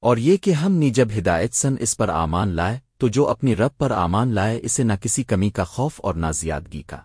اور یہ کہ ہم نے جب ہدایت سن اس پر آمان لائے، تو جو اپنی رب پر آمان لائے، اسے نہ کسی کمی کا خوف اور نہ زیادگی کا۔